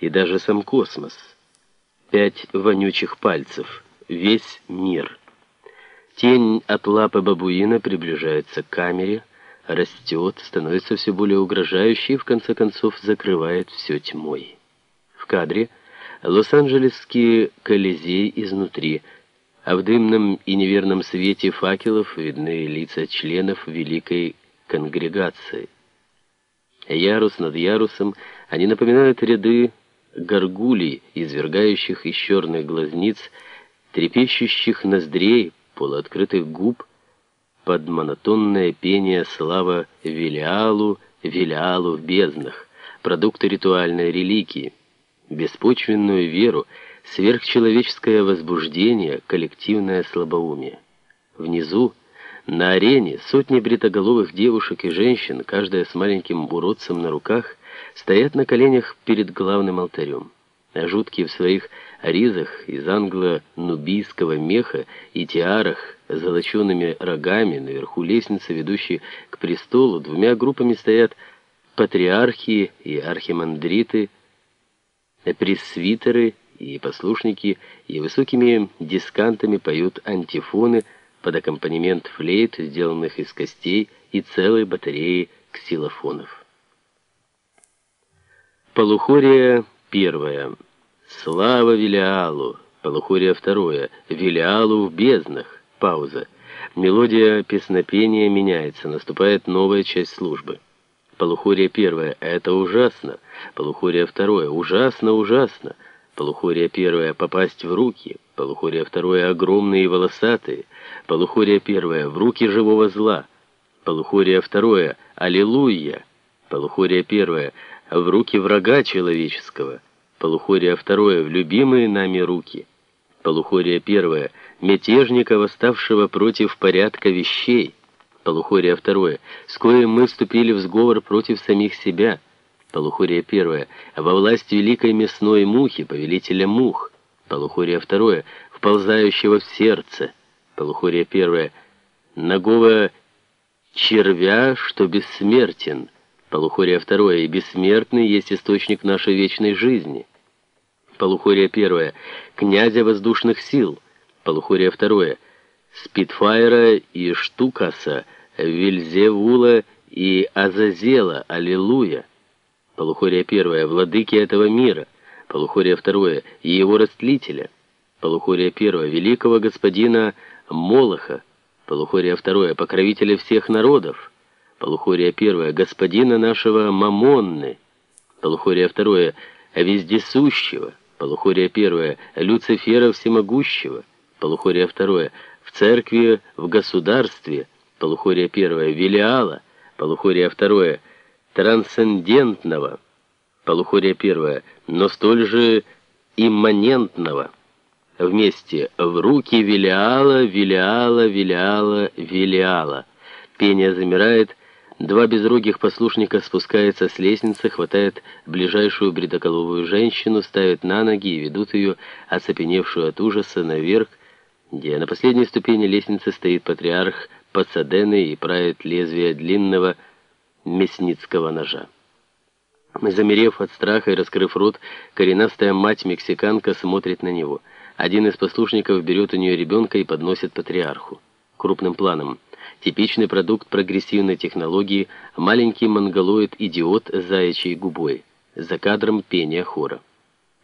и даже сам космос. Пять вонючих пальцев, весь мир. Тень от лапы бабуина приближается к камере, растет, становится все более угрожающей и в конце концов закрывает все тьмой. В кадре Лос-Анджелесский Колизей изнутри, а в дымном и неверном свете факелов видны лица членов Великой Конгрегации. Ярус над ярусом они напоминают ряды горгулей, извергающих из черных глазниц, трепещущих ноздрей, полуоткрытых губ, под монотонное пение слава Велиалу, Велиалу в безднах, продукты ритуальной религии, беспочвенную веру, сверхчеловеческое возбуждение, коллективное слабоумие. Внизу, на арене, сотни бритоголовых девушек и женщин, каждая с маленьким уродцем на руках, стоят на коленях перед главным алтарем. А жуткие в своих ризах из англо-нубийского меха и тиарах с золочеными рогами наверху лестницы, ведущей к престолу, двумя группами стоят патриархи и архимандриты, пресвитеры и послушники, и высокими дискантами поют антифоны под аккомпанемент флейт, сделанных из костей, и целой батареи ксилофонов. Полухория первая. Слава Велиалу. Полухория второе. Велиалу в безднах. Пауза. Мелодия песнопения меняется, наступает новая часть службы. Полухория первая. Это ужасно. Полухория второе. Ужасно, ужасно. Полухория первая. Попасть в руки. Полухория второе. Огромные и волосатые. Полухория первая. В руки живого зла. Полухория второе. Аллилуйя. Полухория первая. В руки врага человеческого. Полухория второе. В любимые нами руки. Полухория первая. Мятежника, восставшего против порядка вещей. Полухория второе. С мы вступили в сговор против самих себя. Полухория первое. Во власть великой мясной мухи, повелителя мух. Полухория второе. Вползающего в сердце. Полухория первое. Ногого червя, что бессмертен. Полухория второе. Бессмертный есть источник нашей вечной жизни. Полухория первое. Князя воздушных сил. Полухория второе. Спитфайра и Штукаса – Вильзевула и Азазела, аллилуйя. Полухория первая, владыки этого мира. Полухория второе, и его растлителя. Полухория первая, великого господина Молоха. Полухория второе, покровителя всех народов. Полухория первая, господина нашего Мамонны. Полухория второе, вездесущего. Полухория первая, Люцифера всемогущего. Полухория второе, в церкви, в государстве – Полухория первая Велиала, полухория второе трансцендентного, полухория первая, но столь же имманентного. Вместе в руки Велиала, Велиала, Велиала, Велиала. Пение замирает, два безрогих послушника спускаются с лестницы, хватают ближайшую бредоколовую женщину, ставят на ноги и ведут ее, оцепеневшую от ужаса, наверх, где на последней ступени лестницы стоит патриарх Пацадены и правит лезвие длинного мясницкого ножа. Замерев от страха и раскрыв рот, коренастая мать-мексиканка смотрит на него. Один из послушников берет у нее ребенка и подносит патриарху. Крупным планом. Типичный продукт прогрессивной технологии – маленький монголоид-идиот с заячьей губой. За кадром пения хора.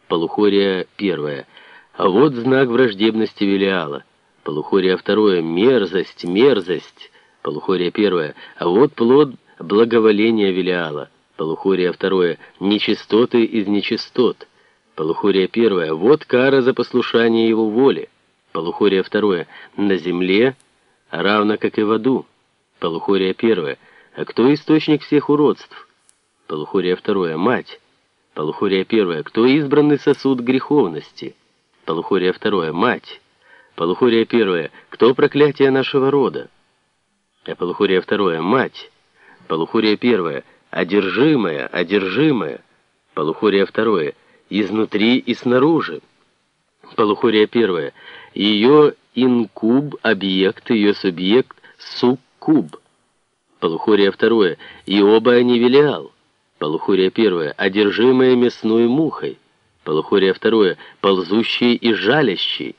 Полухория первая. А вот знак враждебности Велиала – Полухория второе. Мерзость, мерзость. Полухория первое. А вот плод благоволения Велиала. Полухория второе. Нечистоты из нечистот. Полухория первое. Вот кара за послушание его воли. Полухория второе. На земле, равно как и в аду. Полухория первое. А кто источник всех уродств? Полухория второе. Мать. Полухория первое. Кто избранный сосуд греховности? Полухория второе. Мать. Полухория первая. Кто проклятие нашего рода? А Полухория второе. Мать. Полухория первая. Одержимая, одержимая. Полухория второе. Изнутри и снаружи. Полухория первая. Ее инкуб, объект, ее субъект, суккуб. Полухория второе. И оба они велиал. Полухория первая. Одержимая мясной мухой. Полухория второе. Ползущий и жалящий.